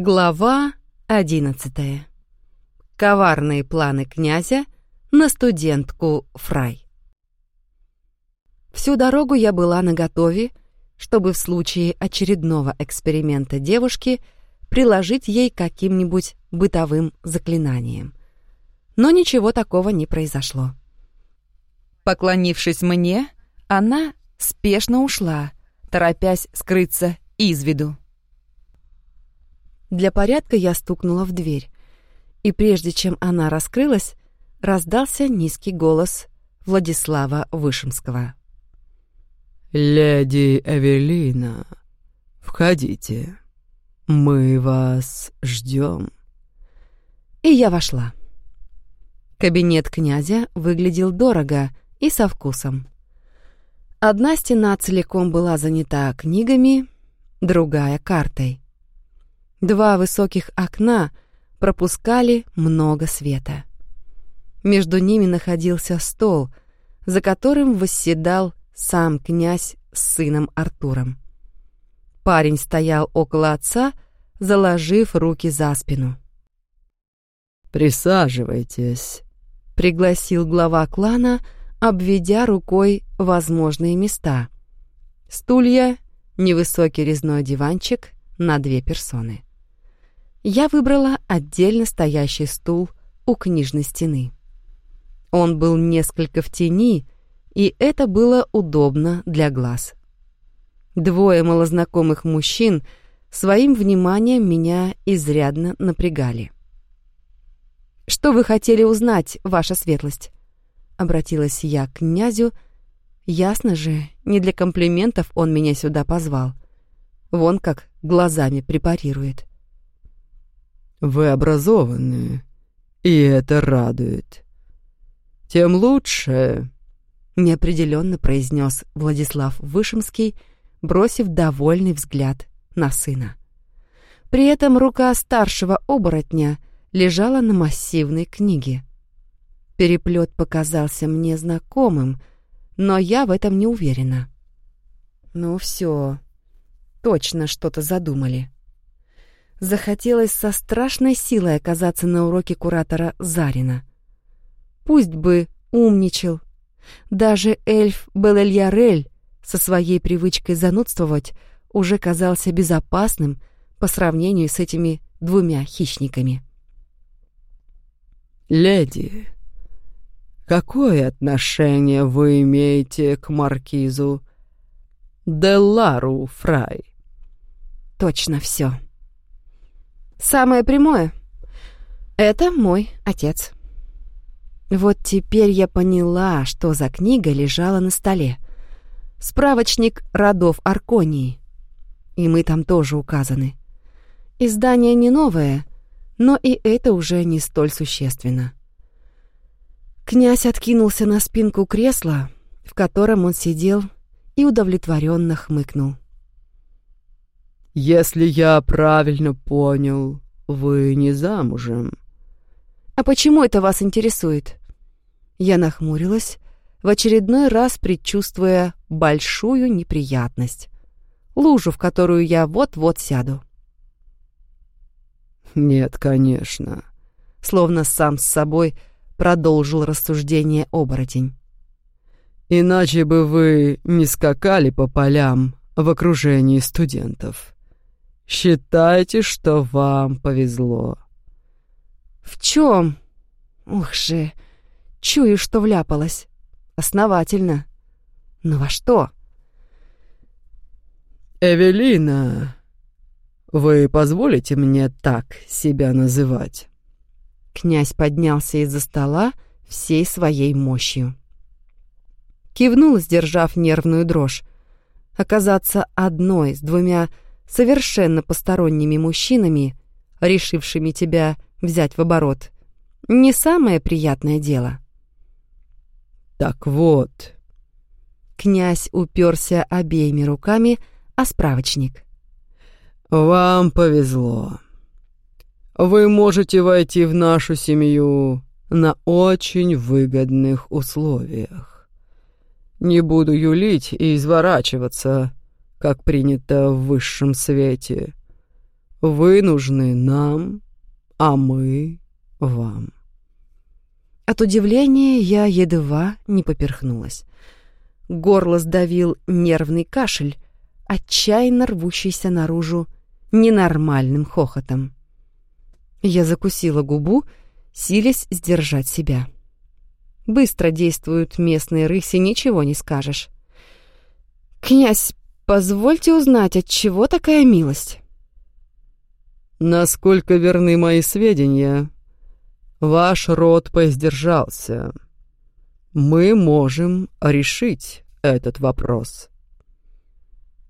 Глава одиннадцатая. Коварные планы князя на студентку Фрай. Всю дорогу я была наготове, чтобы в случае очередного эксперимента девушки приложить ей каким-нибудь бытовым заклинанием. Но ничего такого не произошло. Поклонившись мне, она спешно ушла, торопясь скрыться из виду. Для порядка я стукнула в дверь, и прежде чем она раскрылась, раздался низкий голос Владислава Вышемского. «Леди Эвелина, входите. Мы вас ждем». И я вошла. Кабинет князя выглядел дорого и со вкусом. Одна стена целиком была занята книгами, другая — картой. Два высоких окна пропускали много света. Между ними находился стол, за которым восседал сам князь с сыном Артуром. Парень стоял около отца, заложив руки за спину. «Присаживайтесь», — пригласил глава клана, обведя рукой возможные места. Стулья, невысокий резной диванчик на две персоны я выбрала отдельно стоящий стул у книжной стены. Он был несколько в тени, и это было удобно для глаз. Двое малознакомых мужчин своим вниманием меня изрядно напрягали. «Что вы хотели узнать, ваша светлость?» Обратилась я к князю. Ясно же, не для комплиментов он меня сюда позвал. Вон как глазами препарирует. Вы образованы, и это радует. Тем лучше, неопределенно произнес Владислав Вышемский, бросив довольный взгляд на сына. При этом рука старшего оборотня лежала на массивной книге. Переплет показался мне знакомым, но я в этом не уверена. Ну все, точно что-то задумали захотелось со страшной силой оказаться на уроке куратора Зарина. Пусть бы умничал. Даже эльф Белельярель со своей привычкой занудствовать уже казался безопасным по сравнению с этими двумя хищниками. «Леди, какое отношение вы имеете к маркизу Деллару Фрай?» «Точно все. Самое прямое. Это мой отец. Вот теперь я поняла, что за книга лежала на столе. Справочник родов Арконии. И мы там тоже указаны. Издание не новое, но и это уже не столь существенно. Князь откинулся на спинку кресла, в котором он сидел, и удовлетворенно хмыкнул. «Если я правильно понял, вы не замужем». «А почему это вас интересует?» Я нахмурилась, в очередной раз предчувствуя большую неприятность. Лужу, в которую я вот-вот сяду. «Нет, конечно», — словно сам с собой продолжил рассуждение оборотень. «Иначе бы вы не скакали по полям в окружении студентов». Считайте, что вам повезло. В чем? Ух же, чую, что вляпалась. Основательно. Но во что? Эвелина, вы позволите мне так себя называть? Князь поднялся из-за стола всей своей мощью. Кивнул, сдержав нервную дрожь. Оказаться одной с двумя совершенно посторонними мужчинами, решившими тебя взять в оборот, не самое приятное дело. Так вот. Князь уперся обеими руками о справочник. Вам повезло. Вы можете войти в нашу семью на очень выгодных условиях. Не буду юлить и изворачиваться, как принято в высшем свете. Вы нужны нам, а мы вам. От удивления я едва не поперхнулась. Горло сдавил нервный кашель, отчаянно рвущийся наружу ненормальным хохотом. Я закусила губу, силясь сдержать себя. Быстро действуют местные рыси, ничего не скажешь. «Князь, позвольте узнать, от чего такая милость?» Насколько верны мои сведения, ваш род поиздержался. Мы можем решить этот вопрос.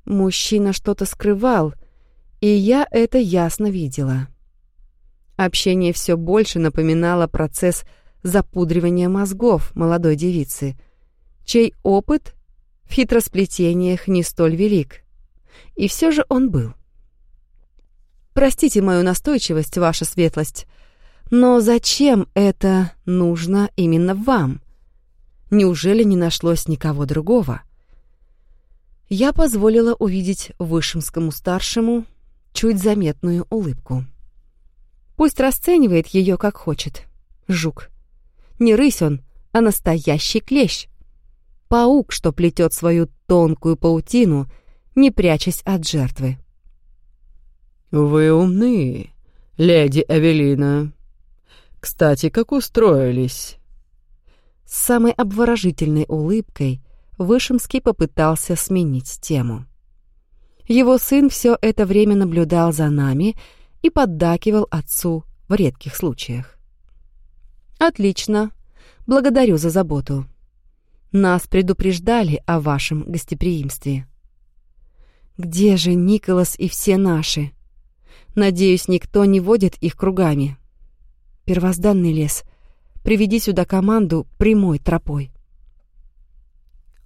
Мужчина что-то скрывал, и я это ясно видела. Общение все больше напоминало процесс запудривания мозгов молодой девицы, чей опыт в хитросплетениях не столь велик. И все же он был. Простите мою настойчивость, ваша светлость, но зачем это нужно именно вам? Неужели не нашлось никого другого? Я позволила увидеть Вышемскому старшему чуть заметную улыбку. Пусть расценивает ее как хочет. Жук. Не рысь он, а настоящий клещ. Паук, что плетет свою тонкую паутину, не прячась от жертвы. «Вы умны, леди Эвелина. Кстати, как устроились?» С самой обворожительной улыбкой Вышемский попытался сменить тему. Его сын все это время наблюдал за нами и поддакивал отцу в редких случаях. «Отлично. Благодарю за заботу. Нас предупреждали о вашем гостеприимстве». «Где же Николас и все наши?» Надеюсь, никто не водит их кругами. Первозданный лес. Приведи сюда команду прямой тропой.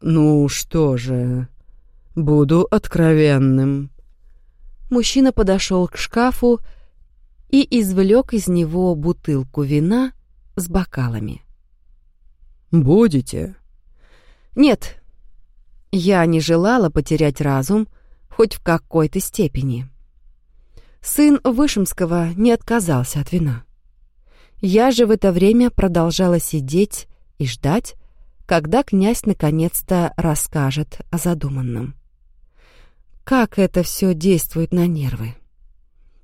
Ну что же, буду откровенным. Мужчина подошел к шкафу и извлек из него бутылку вина с бокалами. Будете? Нет. Я не желала потерять разум хоть в какой-то степени. Сын Вышемского не отказался от вина. Я же в это время продолжала сидеть и ждать, когда князь наконец-то расскажет о задуманном. Как это все действует на нервы?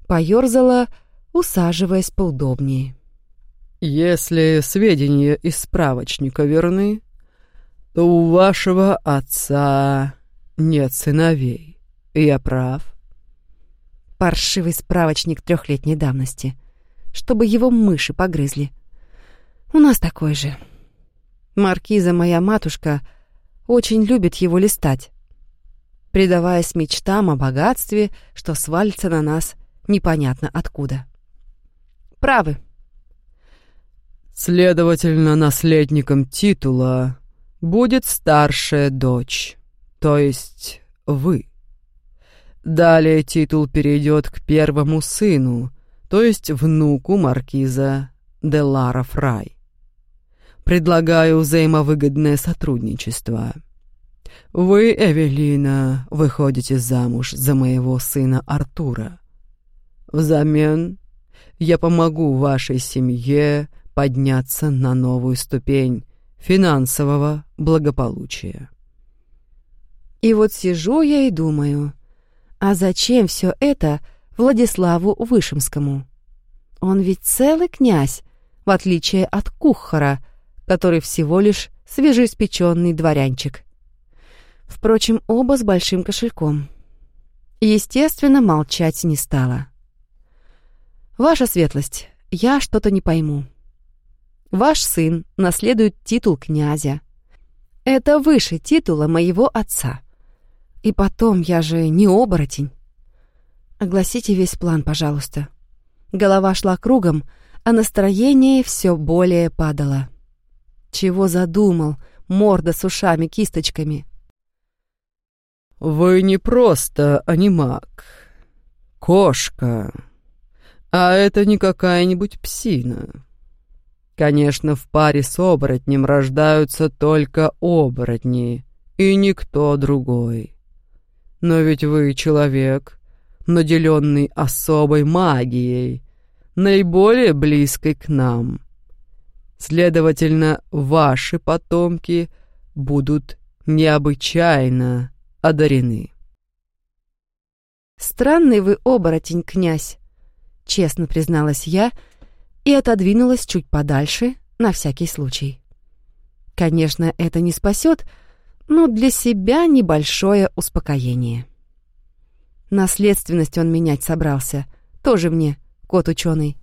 Поёрзала, усаживаясь поудобнее. «Если сведения из справочника верны, у вашего отца нет сыновей. Я прав?» паршивый справочник трехлетней давности, чтобы его мыши погрызли. У нас такой же. Маркиза, моя матушка, очень любит его листать, предаваясь мечтам о богатстве, что свалится на нас непонятно откуда. Правы. Следовательно, наследником титула будет старшая дочь, то есть вы. Далее титул перейдет к первому сыну, то есть внуку маркиза де Лара Фрай. Предлагаю взаимовыгодное сотрудничество. Вы, Эвелина, выходите замуж за моего сына Артура. Взамен я помогу вашей семье подняться на новую ступень финансового благополучия. И вот сижу я и думаю, а зачем все это Владиславу Вышемскому? Он ведь целый князь, в отличие от Кухара, который всего лишь свежеиспеченный дворянчик. Впрочем, оба с большим кошельком. Естественно, молчать не стала. «Ваша светлость, я что-то не пойму. Ваш сын наследует титул князя. Это выше титула моего отца. И потом, я же не оборотень. Огласите весь план, пожалуйста. Голова шла кругом, а настроение все более падало. Чего задумал, морда с ушами, кисточками? «Вы не просто анимак. Кошка. А это не какая-нибудь псина. Конечно, в паре с оборотнем рождаются только оборотни и никто другой. Но ведь вы человек, наделенный особой магией, наиболее близкой к нам. Следовательно, ваши потомки будут необычайно одарены. «Странный вы оборотень, князь», — честно призналась я и отодвинулась чуть подальше на всякий случай. Конечно, это не спасет, но для себя небольшое успокоение. Наследственность он менять собрался, тоже мне, кот ученый.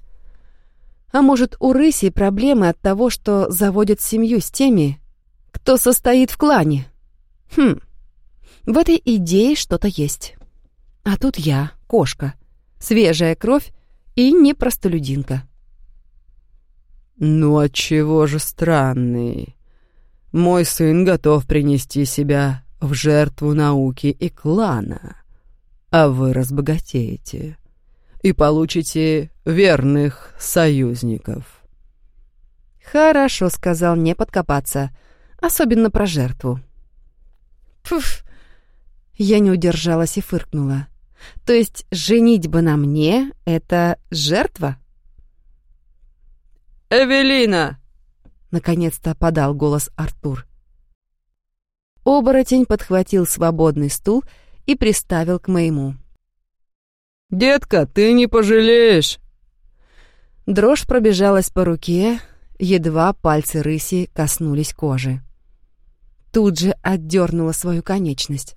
А может, у рыси проблемы от того, что заводят семью с теми, кто состоит в клане? Хм, в этой идее что-то есть. А тут я, кошка, свежая кровь и не простолюдинка. «Ну, отчего же странный? Мой сын готов принести себя в жертву науки и клана, а вы разбогатеете и получите верных союзников». «Хорошо», — сказал, не подкопаться, особенно про жертву. Пф, я не удержалась и фыркнула. То есть женить бы на мне — это жертва? «Эвелина!» — наконец-то подал голос Артур. Оборотень подхватил свободный стул и приставил к моему. «Детка, ты не пожалеешь!» Дрожь пробежалась по руке, едва пальцы рыси коснулись кожи. Тут же отдернула свою конечность.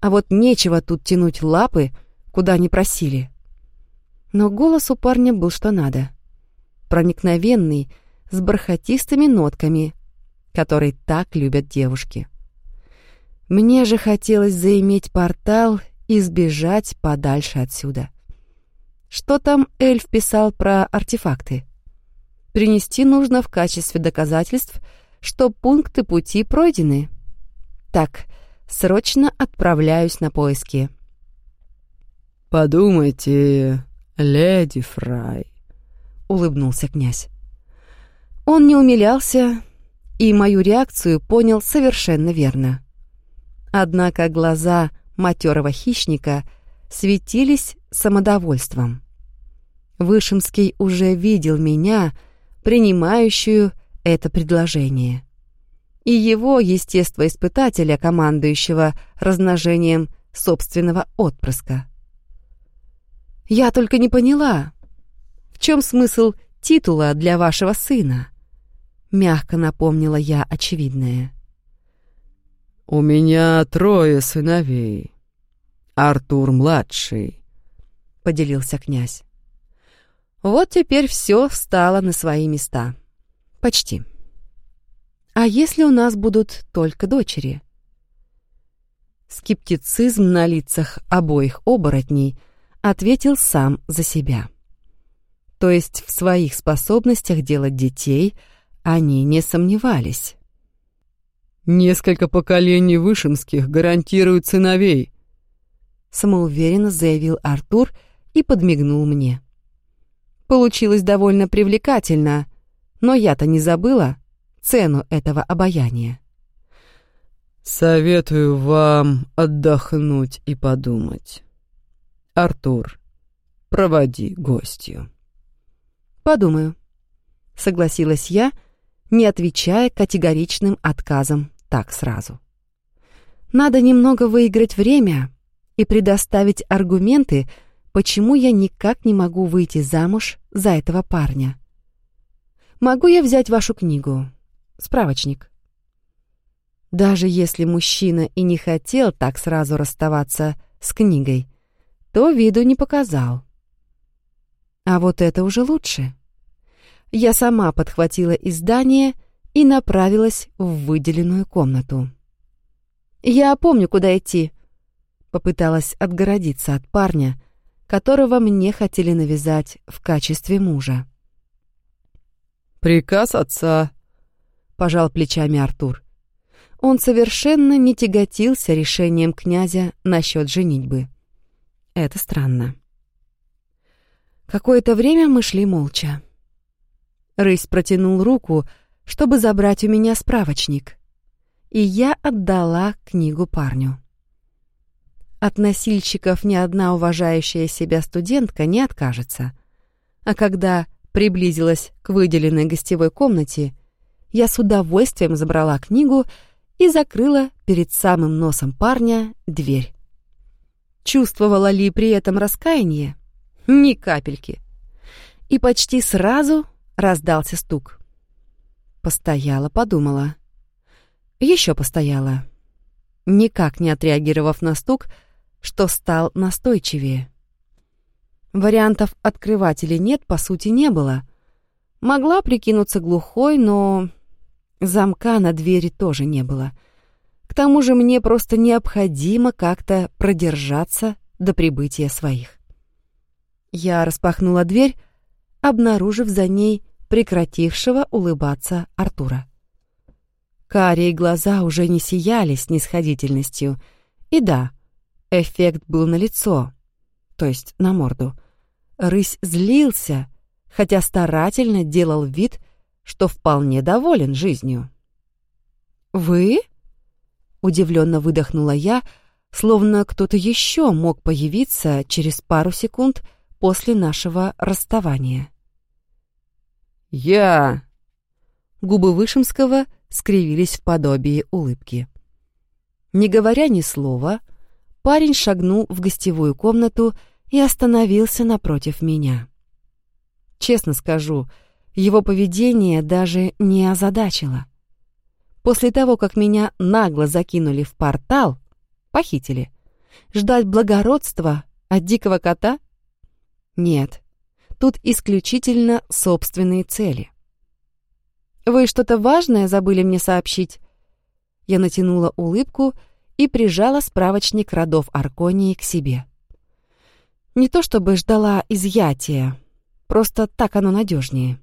А вот нечего тут тянуть лапы, куда не просили. Но голос у парня был что надо. Проникновенный, с бархатистыми нотками, который так любят девушки. Мне же хотелось заиметь портал и сбежать подальше отсюда. Что там эльф писал про артефакты? Принести нужно в качестве доказательств, что пункты пути пройдены. Так, Срочно отправляюсь на поиски. «Подумайте, леди Фрай», — улыбнулся князь. Он не умилялся и мою реакцию понял совершенно верно. Однако глаза матерого хищника светились самодовольством. Вышемский уже видел меня, принимающую это предложение и его естествоиспытателя, командующего размножением собственного отпрыска. «Я только не поняла, в чем смысл титула для вашего сына?» Мягко напомнила я очевидное. «У меня трое сыновей. Артур-младший», — поделился князь. Вот теперь все встало на свои места. Почти. А если у нас будут только дочери? Скептицизм на лицах обоих оборотней ответил сам за себя. То есть в своих способностях делать детей они не сомневались. «Несколько поколений Вышемских гарантируют сыновей», самоуверенно заявил Артур и подмигнул мне. Получилось довольно привлекательно, но я-то не забыла, цену этого обаяния. «Советую вам отдохнуть и подумать. Артур, проводи гостью». «Подумаю», — согласилась я, не отвечая категоричным отказом так сразу. «Надо немного выиграть время и предоставить аргументы, почему я никак не могу выйти замуж за этого парня. Могу я взять вашу книгу?» Справочник. Даже если мужчина и не хотел так сразу расставаться с книгой, то виду не показал. А вот это уже лучше. Я сама подхватила издание и направилась в выделенную комнату. «Я помню, куда идти», — попыталась отгородиться от парня, которого мне хотели навязать в качестве мужа. «Приказ отца», — пожал плечами Артур. Он совершенно не тяготился решением князя насчет женитьбы. Это странно. Какое-то время мы шли молча. Рысь протянул руку, чтобы забрать у меня справочник, и я отдала книгу парню. От носильщиков ни одна уважающая себя студентка не откажется. А когда приблизилась к выделенной гостевой комнате, я с удовольствием забрала книгу и закрыла перед самым носом парня дверь. Чувствовала ли при этом раскаяние? Ни капельки. И почти сразу раздался стук. Постояла, подумала. Еще постояла. Никак не отреагировав на стук, что стал настойчивее. Вариантов открывать или нет, по сути, не было. Могла прикинуться глухой, но замка на двери тоже не было. К тому же мне просто необходимо как-то продержаться до прибытия своих. Я распахнула дверь, обнаружив за ней прекратившего улыбаться Артура. Карие глаза уже не сияли снисходительностью. И да, эффект был налицо, то есть на морду. Рысь злился, хотя старательно делал вид, что вполне доволен жизнью. «Вы?» — удивленно выдохнула я, словно кто-то еще мог появиться через пару секунд после нашего расставания. «Я...» Губы Вышемского скривились в подобии улыбки. Не говоря ни слова, парень шагнул в гостевую комнату и остановился напротив меня. Честно скажу, его поведение даже не озадачило. После того, как меня нагло закинули в портал, похитили, ждать благородства от дикого кота? Нет, тут исключительно собственные цели. «Вы что-то важное забыли мне сообщить?» Я натянула улыбку и прижала справочник родов Арконии к себе. Не то чтобы ждала изъятия, просто так оно надежнее.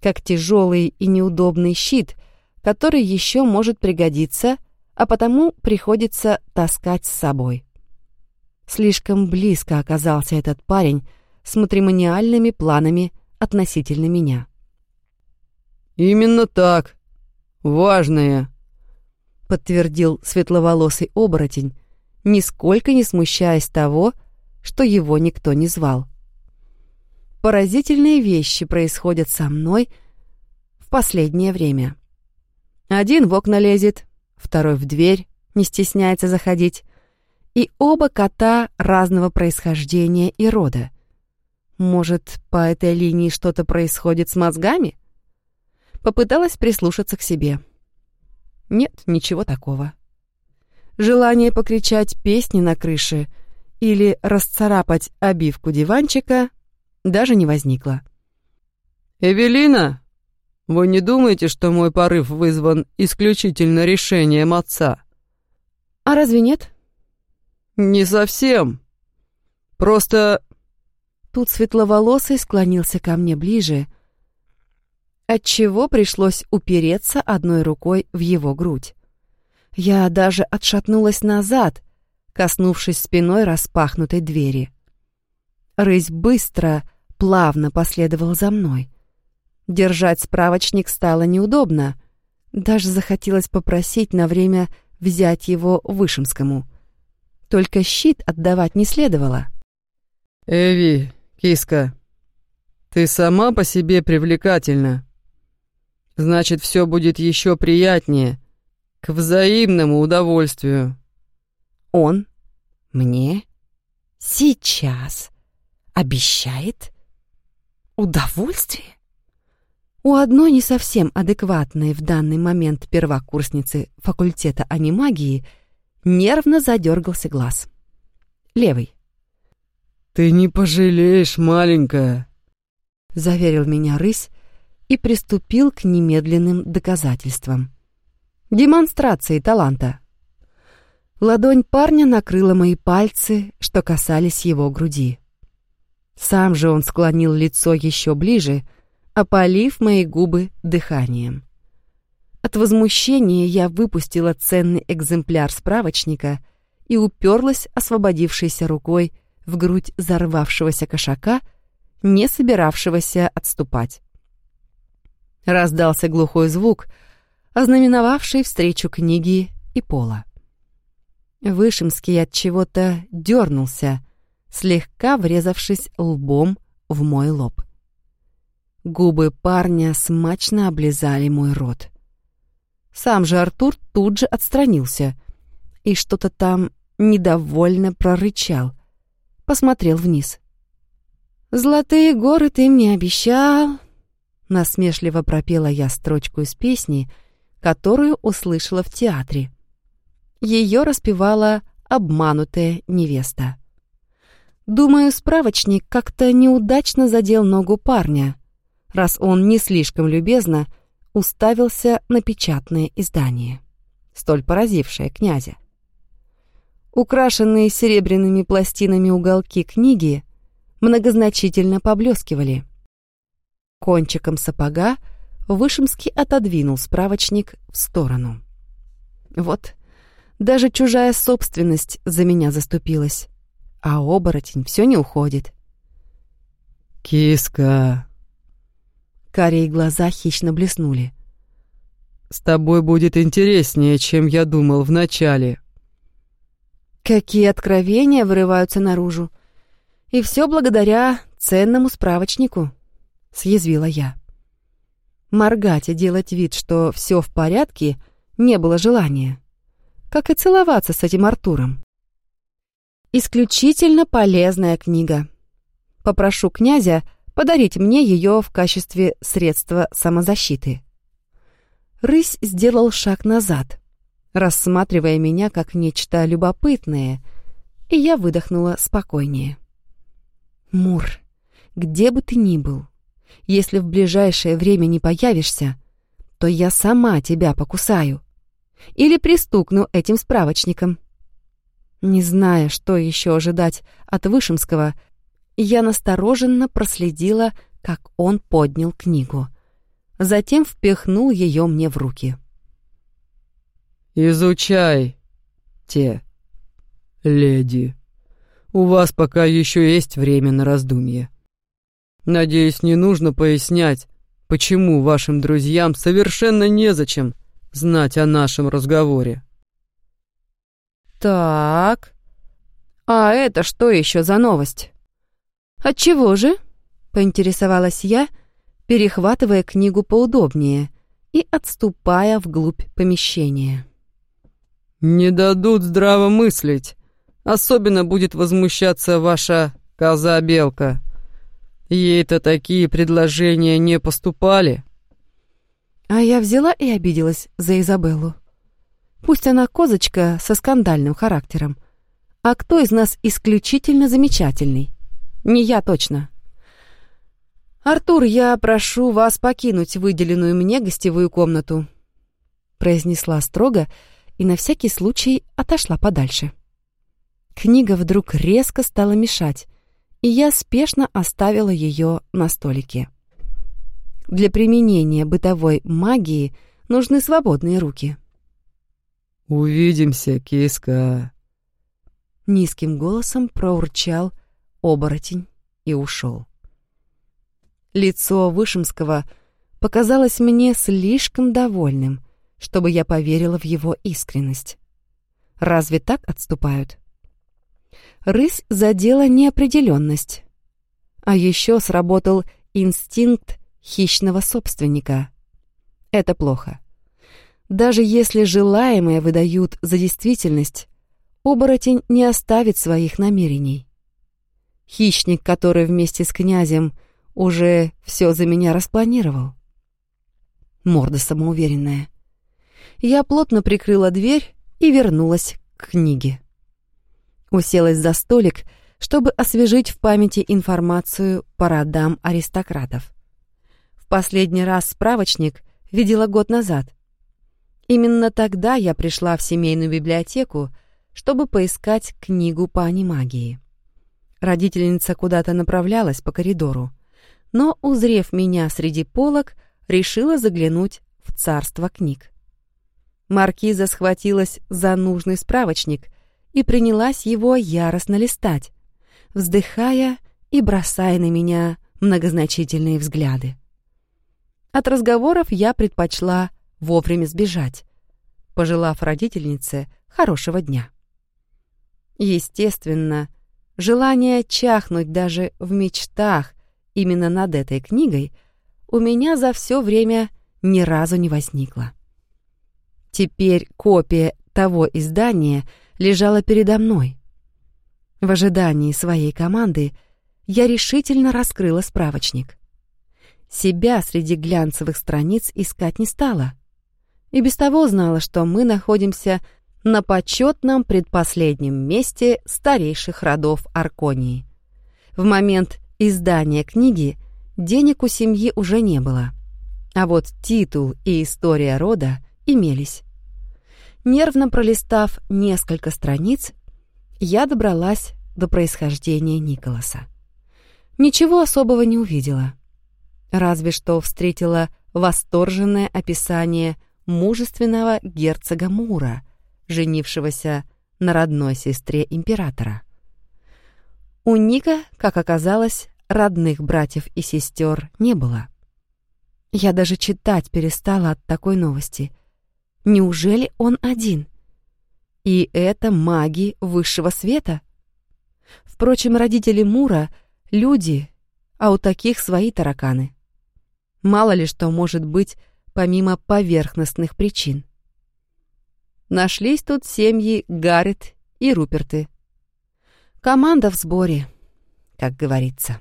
Как тяжелый и неудобный щит, который еще может пригодиться, а потому приходится таскать с собой. Слишком близко оказался этот парень с матримониальными планами относительно меня. «Именно так. Важное», — подтвердил светловолосый оборотень, нисколько не смущаясь того, что его никто не звал. Поразительные вещи происходят со мной в последнее время. Один в окна лезет, второй в дверь, не стесняется заходить, и оба кота разного происхождения и рода. Может, по этой линии что-то происходит с мозгами? Попыталась прислушаться к себе. Нет, ничего такого. Желание покричать песни на крыше или расцарапать обивку диванчика даже не возникло. «Эвелина, вы не думаете, что мой порыв вызван исключительно решением отца?» «А разве нет?» «Не совсем. Просто...» Тут светловолосый склонился ко мне ближе, отчего пришлось упереться одной рукой в его грудь. Я даже отшатнулась назад, коснувшись спиной распахнутой двери. Рысь быстро, плавно последовал за мной. Держать справочник стало неудобно. Даже захотелось попросить на время взять его Вышемскому. Только щит отдавать не следовало. «Эви, киска, ты сама по себе привлекательна», Значит, все будет еще приятнее. К взаимному удовольствию. Он мне сейчас обещает удовольствие? У одной не совсем адекватной в данный момент первокурсницы факультета анимагии нервно задергался глаз. Левый. «Ты не пожалеешь, маленькая», — заверил меня рысь, и приступил к немедленным доказательствам. Демонстрации таланта. Ладонь парня накрыла мои пальцы, что касались его груди. Сам же он склонил лицо еще ближе, опалив мои губы дыханием. От возмущения я выпустила ценный экземпляр справочника и уперлась освободившейся рукой в грудь зарвавшегося кошака, не собиравшегося отступать. Раздался глухой звук, ознаменовавший встречу книги и пола. Вышемский от чего-то дернулся, слегка врезавшись лбом в мой лоб. Губы парня смачно облизали мой рот. Сам же Артур тут же отстранился и что-то там недовольно прорычал. Посмотрел вниз. «Золотые горы ты мне обещал», — насмешливо пропела я строчку из песни, которую услышала в театре. Ее распевала обманутая невеста. Думаю, справочник как-то неудачно задел ногу парня, раз он не слишком любезно уставился на печатное издание, столь поразившее князя. Украшенные серебряными пластинами уголки книги многозначительно поблескивали. Кончиком сапога Вышемский отодвинул справочник в сторону. Вот, даже чужая собственность за меня заступилась, а оборотень все не уходит. «Киска!» Карие глаза хищно блеснули. «С тобой будет интереснее, чем я думал вначале». Какие откровения вырываются наружу. И все благодаря ценному справочнику, съязвила я. Моргать и делать вид, что все в порядке, не было желания. Как и целоваться с этим Артуром. Исключительно полезная книга. Попрошу князя подарить мне ее в качестве средства самозащиты. Рысь сделал шаг назад, рассматривая меня как нечто любопытное, и я выдохнула спокойнее. «Мур, где бы ты ни был, если в ближайшее время не появишься, то я сама тебя покусаю или пристукну этим справочником». Не зная, что еще ожидать от Вышемского, я настороженно проследила, как он поднял книгу. Затем впихнул ее мне в руки. «Изучай, те, леди». У вас пока еще есть время на раздумье. Надеюсь, не нужно пояснять, почему вашим друзьям совершенно незачем знать о нашем разговоре. Так, а это что еще за новость? Отчего же? Поинтересовалась я, перехватывая книгу поудобнее и отступая вглубь помещения. «Не дадут здраво мыслить», Особенно будет возмущаться ваша коза-белка. Ей-то такие предложения не поступали. А я взяла и обиделась за Изабеллу. Пусть она козочка со скандальным характером. А кто из нас исключительно замечательный? Не я точно. «Артур, я прошу вас покинуть выделенную мне гостевую комнату», произнесла строго и на всякий случай отошла подальше. Книга вдруг резко стала мешать, и я спешно оставила ее на столике. Для применения бытовой магии нужны свободные руки. «Увидимся, киска!» Низким голосом проурчал оборотень и ушел. Лицо Вышемского показалось мне слишком довольным, чтобы я поверила в его искренность. Разве так отступают? рысь задела неопределенность. А еще сработал инстинкт хищного собственника. Это плохо. Даже если желаемое выдают за действительность, оборотень не оставит своих намерений. Хищник, который вместе с князем уже все за меня распланировал. Морда самоуверенная. Я плотно прикрыла дверь и вернулась к книге. Уселась за столик, чтобы освежить в памяти информацию по родам аристократов. В последний раз справочник видела год назад. Именно тогда я пришла в семейную библиотеку, чтобы поискать книгу по анимагии. Родительница куда-то направлялась по коридору, но, узрев меня среди полок, решила заглянуть в царство книг. Маркиза схватилась за нужный справочник и принялась его яростно листать, вздыхая и бросая на меня многозначительные взгляды. От разговоров я предпочла вовремя сбежать, пожелав родительнице хорошего дня. Естественно, желание чахнуть даже в мечтах именно над этой книгой у меня за все время ни разу не возникло. Теперь копия того издания лежала передо мной. В ожидании своей команды я решительно раскрыла справочник. Себя среди глянцевых страниц искать не стала. И без того знала, что мы находимся на почетном предпоследнем месте старейших родов Арконии. В момент издания книги денег у семьи уже не было, а вот титул и история рода имелись. Нервно пролистав несколько страниц, я добралась до происхождения Николаса. Ничего особого не увидела. Разве что встретила восторженное описание мужественного герцога Мура, женившегося на родной сестре императора. У Ника, как оказалось, родных братьев и сестер не было. Я даже читать перестала от такой новости. Неужели он один? И это маги высшего света? Впрочем, родители Мура — люди, а у таких свои тараканы. Мало ли что может быть помимо поверхностных причин. Нашлись тут семьи Гаррет и Руперты. Команда в сборе, как говорится.